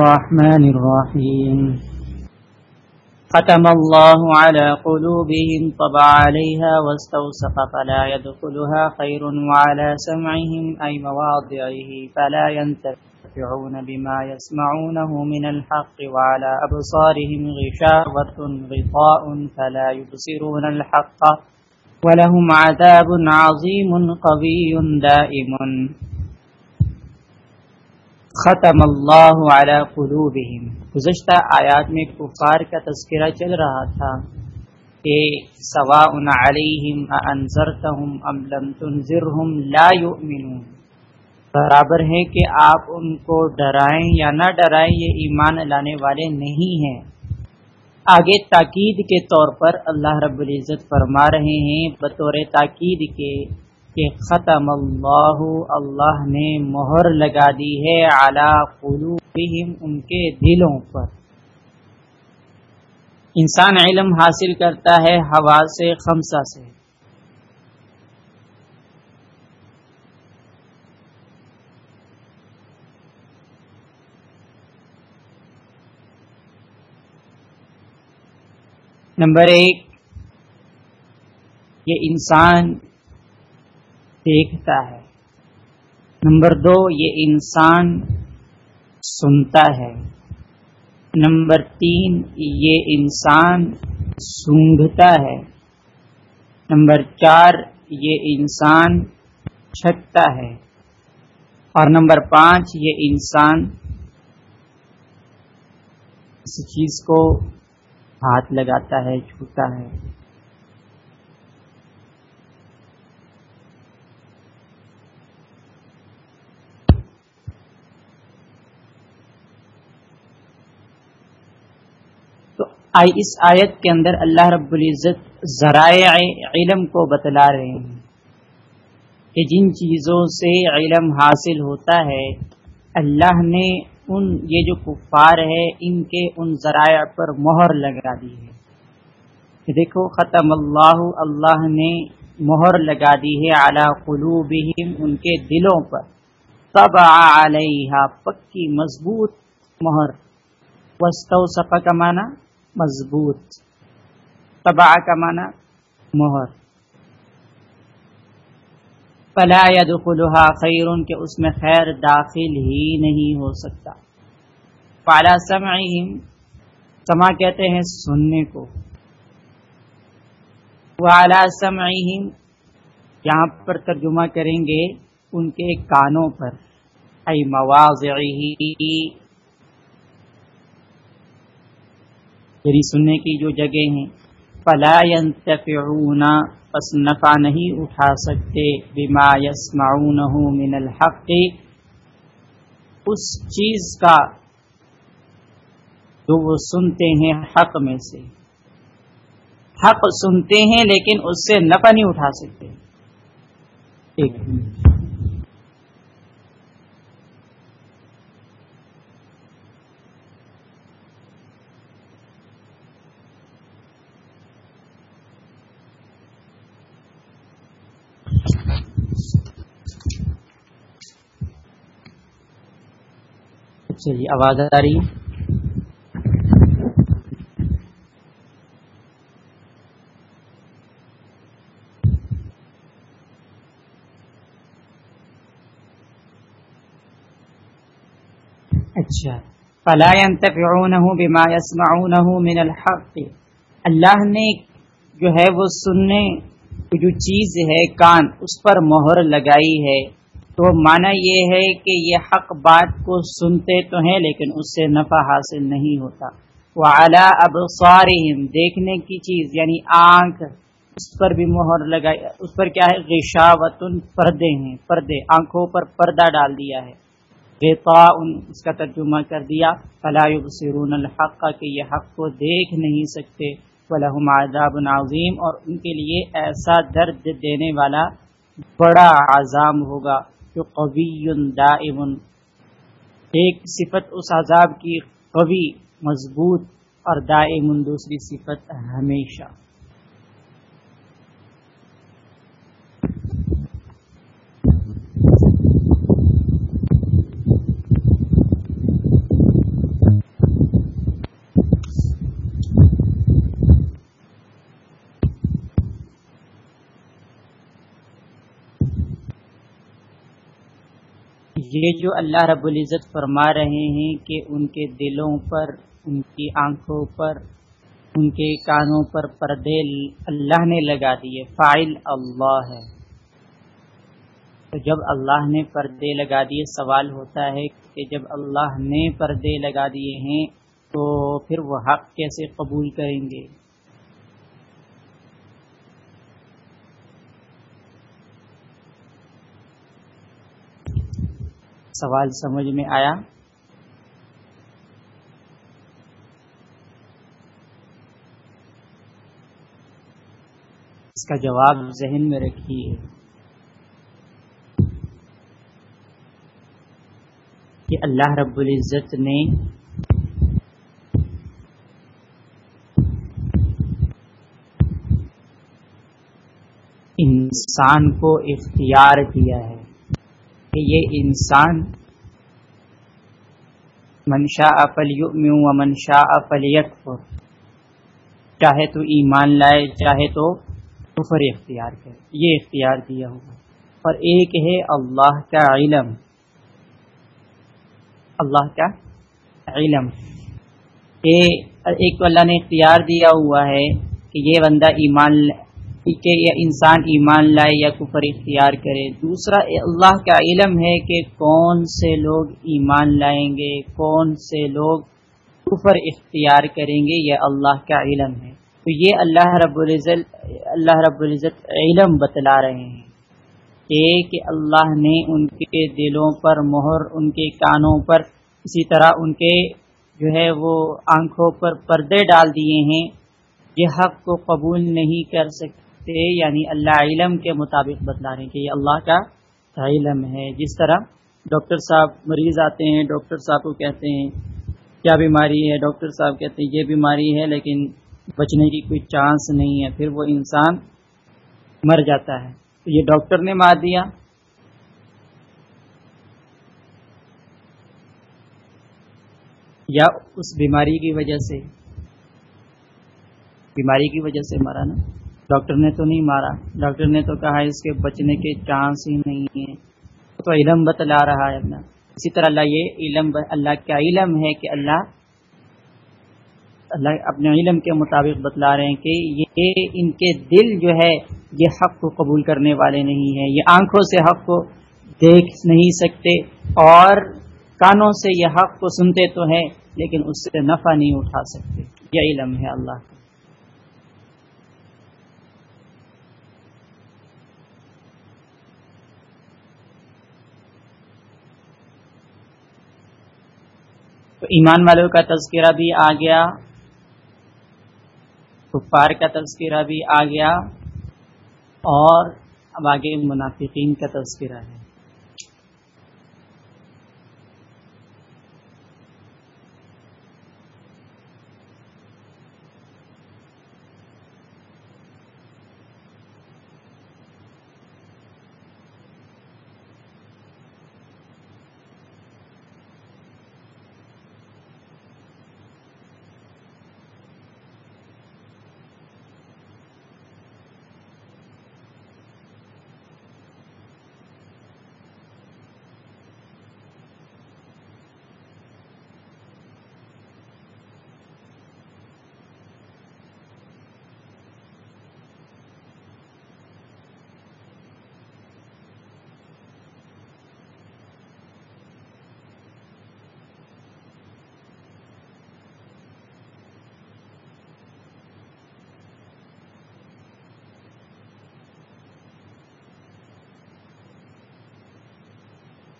الرحمن الرحيم. ختم الله على قلوبهم، طبع عليها واستوسق فلا يدخلها خير وعلى سمعهم أي مواضعه، فلا ينتفعون بما يسمعونه من الحق وعلى أبصارهم غشاوة، غطاء، فلا يبصرون الحق، ولهم عذاب عظيم قوي دائم. ختم اللہ علی قلوبہم۔ گزشتہ آیات میں کفار کا تذکرہ چل رہا تھا کہ سواء علیہم انذرتہم ام لم تنذرہم لا یؤمنون۔ برابر ہے کہ آپ ان کو ڈرائیں یا نہ ڈرائیں، یہ ایمان لانے والے نہیں ہیں۔ آگے تاکید کے طور پر اللہ رب العزت فرما رہے ہیں، بطور تاکید کے کہ ختم اللہ اللہ نے مہر لگا دی ہے اعلی قلوبہم ان کے دلوں پر۔ انسان علم حاصل کرتا ہے ہوا سے، خمسہ سے۔ نمبر ایک، یہ انسان دیکھتا ہے۔ نمبر دو، یہ انسان سنتا ہے۔ نمبر تین، یہ انسان سونگتا ہے۔ نمبر چار، یہ انسان چھکتا ہے۔ اور نمبر پانچ، یہ انسان کسی چیز کو ہاتھ لگاتا ہے، چھوتا ہے۔ آئی اس آیت کے اندر اللہ رب العزت ذرائع علم کو بتلا رہے ہیں کہ جن چیزوں سے علم حاصل ہوتا ہے، اللہ نے ان، یہ جو کفار ہے ان کے ان ذرائع پر مہر لگا دی ہے۔ کہ دیکھو، ختم اللہ اللہ نے مہر لگا دی ہے اعلی قلوبہم، ان کے دلوں پر۔ تب علیہ پکی، مضبوط مہر۔ وسطو کا معنی؟ مضبوط. تباہ کا معنی مہر. فلا يدخلها خیر کے اس میں خیر داخل ہی نہیں ہو سکتا. پالا سمعہم سما کہتے ہیں سننے کو. والا سمعہم، یہاں پر ترجمہ کریں گے ان کے کانوں پر. ای مواضعی یعنی سننے کی جو جگہ ہیں۔ فلا ينتفعون پس نفع نہیں اٹھا سکتے۔ بما يسمعونه من الحق۔ اس چیز کا جو وہ سنتے ہیں حق میں سے۔ حق سنتے ہیں لیکن اس سے نفع نہیں اٹھا سکتے۔ ایک۔ چلیے، آواز آ رہی ہے؟ اچھا۔ فلا ينتفعونه بما يسمعونه من الحق۔ اللہ نے جو ہے وہ سننے جو چیز ہے کان، اس پر مہر لگائی ہے۔ تو مانا یہ ہے کہ یہ حق بات کو سنتے تو ہیں لیکن اس سے نفع حاصل نہیں ہوتا۔ وہ اعلیٰ اب دیکھنے کی چیز یعنی آنکھ، اس پر بھی مہر لگائی۔ اس پر کیا ہے؟ غشاوتن، پردے ہیں، پردے۔ آنکھوں پر پردہ ڈال دیا ہے۔ غطا ان اس کا ترجمہ کر دیا۔ فلاح سرون الحق، کہ یہ حق کو دیکھ نہیں سکتے۔ ولہم عذاب عظیم اور ان کے لیے ایسا درد دینے والا بڑا عذاب ہوگا جو قوی دائم۔ ایک صفت اس عذاب کی قوی، مضبوط اور دائم۔ دوسری صفت ہمیشہ۔ یہ جو اللہ رب العزت فرما رہے ہیں کہ ان کے دلوں پر، ان کی آنکھوں پر، ان کے کانوں پر پردے اللہ نے لگا دیے فائل اللہ ہے۔ تو جب اللہ نے پردے لگا دیے، سوال ہوتا ہے کہ جب اللہ نے پردے لگا دیے ہیں تو پھر وہ حق کیسے قبول کریں گے؟ سوال سمجھ میں آیا؟ اس کا جواب ذہن میں رکھیے۔ کہ اللہ رب العزت نے انسان کو اختیار دیا ہے۔ کہ یہ انسان منشا اپل و منشا اپلیت چاہے تو ایمان لائے، چاہے تو کفر اختیار کرے۔ یہ اختیار دیا ہوگا اور ایک ہے اللہ کا علم۔ اللہ کا علم۔ ایک تو اللہ نے اختیار دیا ہوا ہے کہ یہ بندہ ایمان کہ انسان ایمان لائے یا کفر اختیار کرے۔ دوسرا، اللہ کا علم ہے کہ کون سے لوگ ایمان لائیں گے، کون سے لوگ کفر اختیار کریں گے، یہ اللہ کا علم ہے۔ تو یہ اللہ رب العزت، اللہ رب العزت علم بتلا رہے ہیں کہ اللہ نے ان کے دلوں پر مہر، ان کے کانوں پر اسی طرح ان کے جو ہے وہ آنکھوں پر پردے ڈال دیے ہیں۔ یہ حق کو قبول نہیں کر سکتے۔ یعنی اللہ علم کے مطابق بتلا رہے ہیں کہ یہ اللہ کا علم ہے۔ جس طرح ڈاکٹر صاحب مریض آتے ہیں، ڈاکٹر صاحب کو کہتے ہیں، کیا بیماری ہے؟ ڈاکٹر صاحب کہتے ہیں، یہ بیماری ہے لیکن بچنے کی کوئی چانس نہیں ہے۔ پھر وہ انسان مر جاتا ہے۔ تو یہ ڈاکٹر نے مار دیا۔ یا اس بیماری کی وجہ سے، بیماری کی وجہ سے مرا نا۔ ڈاکٹر نے تو نہیں مارا۔ ڈاکٹر نے تو کہا اس کے بچنے کے چانس ہی نہیں ہے۔ تو علم بتلا رہا ہے اللہ اسی طرح اللہ یہ علم اللہ کا علم ہے کہ اللہ اللہ اپنے علم کے مطابق بتلا رہے ہیں کہ یہ ان کے دل جو ہے، یہ حق کو قبول کرنے والے نہیں ہیں۔ یہ آنکھوں سے حق کو دیکھ نہیں سکتے اور کانوں سے یہ حق کو سنتے تو ہیں، لیکن اس سے نفع نہیں اٹھا سکتے۔ یہ علم ہے اللہ کا۔ تو ایمان والوں کا تذکرہ بھی آ گیا، کفار کا تذکرہ بھی آ گیا اور اب آگے منافقین کا تذکرہ ہے۔